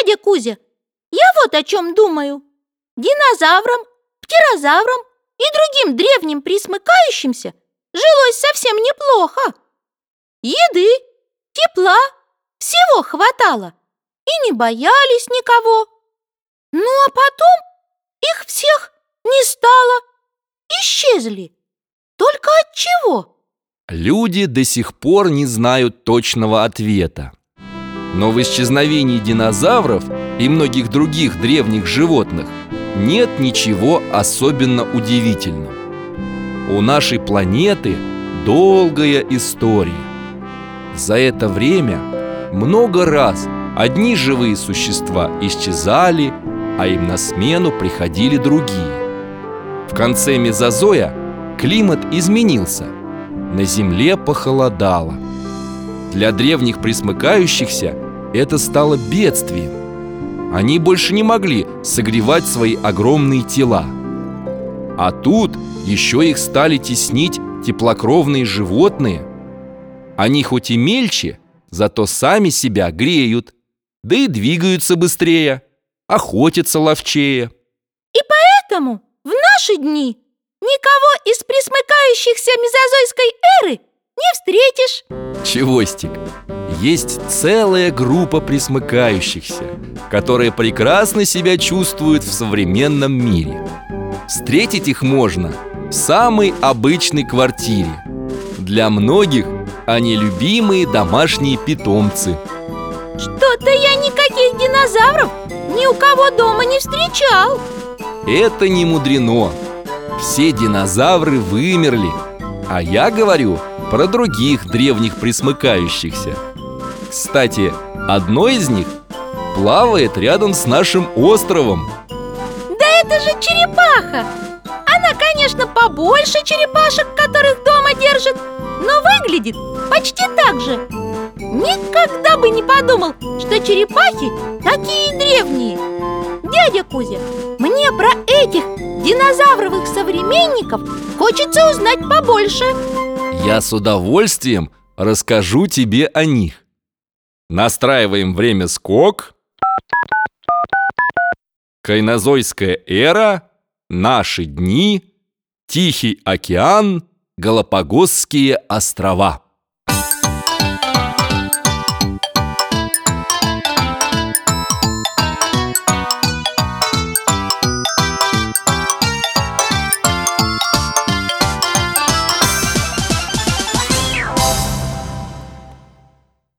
Дядя Кузя, я вот о чем думаю. Динозаврам, птерозаврам и другим древним присмыкающимся жилось совсем неплохо. Еды, тепла, всего хватало. И не боялись никого. Ну а потом их всех не стало. Исчезли. Только от чего? Люди до сих пор не знают точного ответа. Но в исчезновении динозавров и многих других древних животных нет ничего особенно удивительного. У нашей планеты долгая история. За это время много раз одни живые существа исчезали, а им на смену приходили другие. В конце мезозоя климат изменился, на Земле похолодало. Для древних присмыкающихся это стало бедствием. Они больше не могли согревать свои огромные тела. А тут еще их стали теснить теплокровные животные. Они хоть и мельче, зато сами себя греют, да и двигаются быстрее, охотятся ловчее. И поэтому в наши дни никого из присмыкающихся мезозойской эры не встретишь. Чевостик, есть целая группа присмыкающихся, которые прекрасно себя чувствуют в современном мире. Встретить их можно в самой обычной квартире. Для многих они любимые домашние питомцы. Что-то я никаких динозавров ни у кого дома не встречал. Это не мудрено. Все динозавры вымерли. А я говорю про других древних присмыкающихся. Кстати, одно из них плавает рядом с нашим островом. Да это же черепаха! Она, конечно, побольше черепашек, которых дома держат, но выглядит почти так же. Никогда бы не подумал, что черепахи такие древние. Дядя Кузя, мне про этих динозавровых современников хочется узнать побольше. Я с удовольствием расскажу тебе о них. Настраиваем время скок. Кайнозойская эра, наши дни, Тихий океан, Галапагосские острова.